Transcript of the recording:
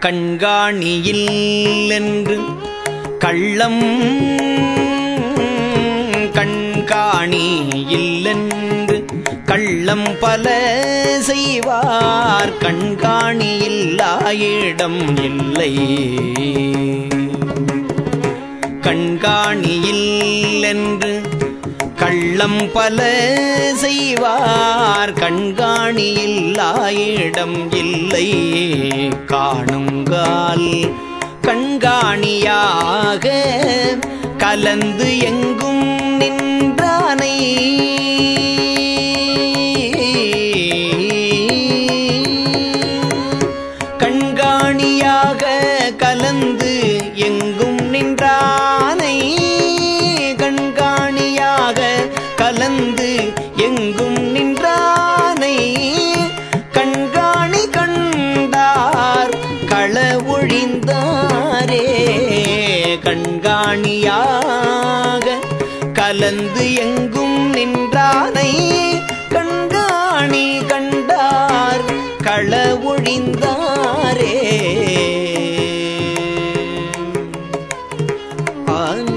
கண்காணியில் என்று கள்ளம் கண்காணி இல்லென்று கள்ளம் பல செய்வார் கண்காணி இல்லாயிடம் இல்லை. கண்காணியில் என்று கள்ளம் பல செய்வார். கண்காணியில்லாயிடம் இல்லை காணுங்கால் கண்காணியாக கலந்து எங்கும் நின்றானை. கண்காணியாக கலந்து எங்கும் எங்கும் நின்றானை கண்காணி கண்டார் கள ஒழிந்தாரே. கண்காணியாக கலந்து எங்கும் நின்றானை கண்காணி கண்டார் கள ஒழிந்தாரே. ஆன்